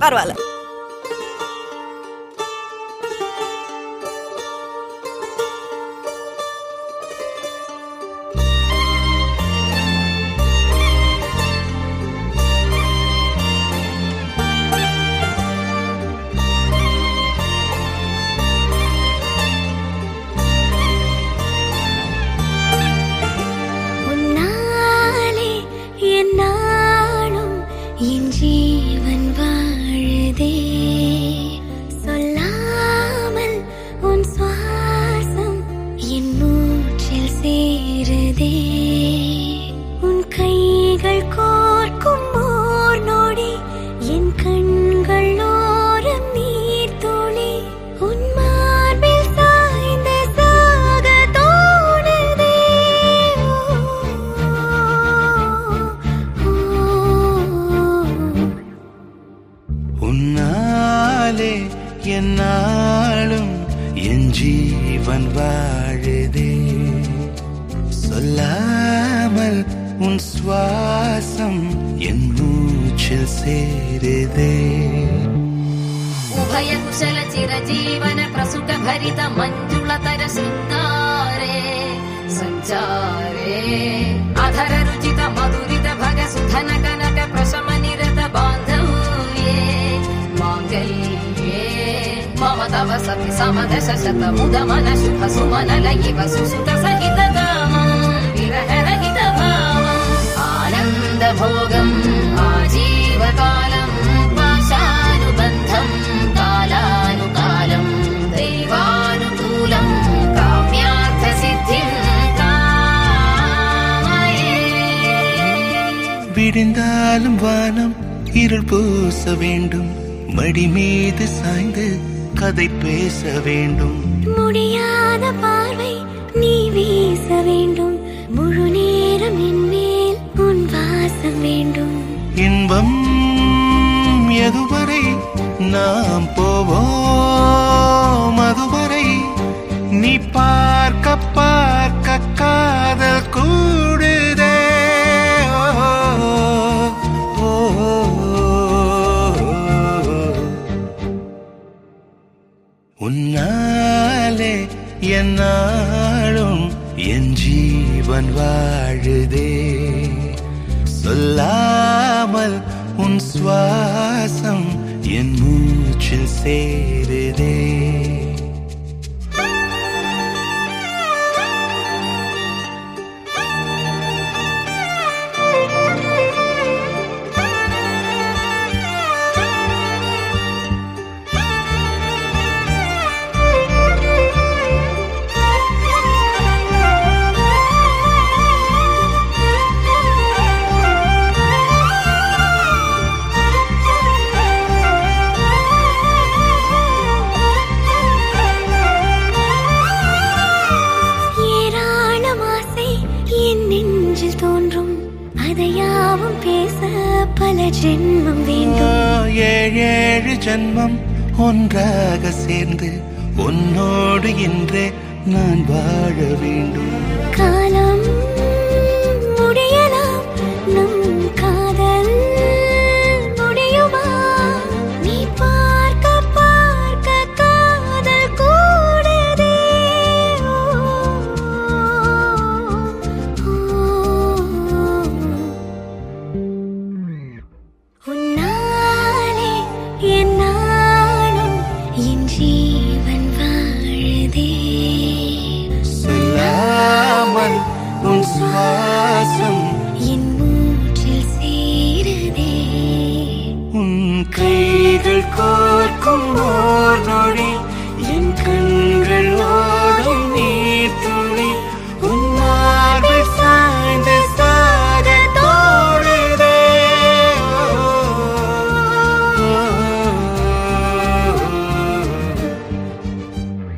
Varuala. உன்னாலே என்னாலும் என் ஜீவன் வாழுதே. சொல்லாமல் உன் சுவாசம் என் மூச்சில் சேருதே. உபயகுஷல சிரஜீவன பிரசுட பரித மஞ்சுளதர சிந்தாரே சஞ்சாரே. அधर रुचिता समदशशतमुदमन शुभसुमनलयिव सुसुतसहितकामम् विरहरहितभावम् आनन्दभोगम् आजीवकालम् पाशानुबन्धम् कालानुकालम् दैवानुकूलम् काम्यार्थसिद्धिम् விடிந்தாலும் வானம் இருள் பூச வேண்டும் மடி மீது சாய்ந்து கதை பேச வேண்டும். முடியாத பார்வை நீ வீச வேண்டும். முழு நேரம் என் மேல் உன் வாசம் வேண்டும். இன்பம் எதுவரை நாம் போவோம்? அதுவரை நீ பார்க்க பார்க்க உன்னாலே என்னாலும் என் ஜீவன் வாழுதே. சொல்லாமல் உன் சுவாசம் என் மூச்சில் சேருதே. அதையாவும் பேச பல ஜென்மம் வேண்டும். ஏழு ஏழு ஜன்மம் ஒன்றாக சேர்ந்து உன்னோடு இன்றே நான் வாழ வேண்டும். காலம் சுவாசம் என் மூச்சில் சேருதே. உன் கைகள் கோர்க்கும் போது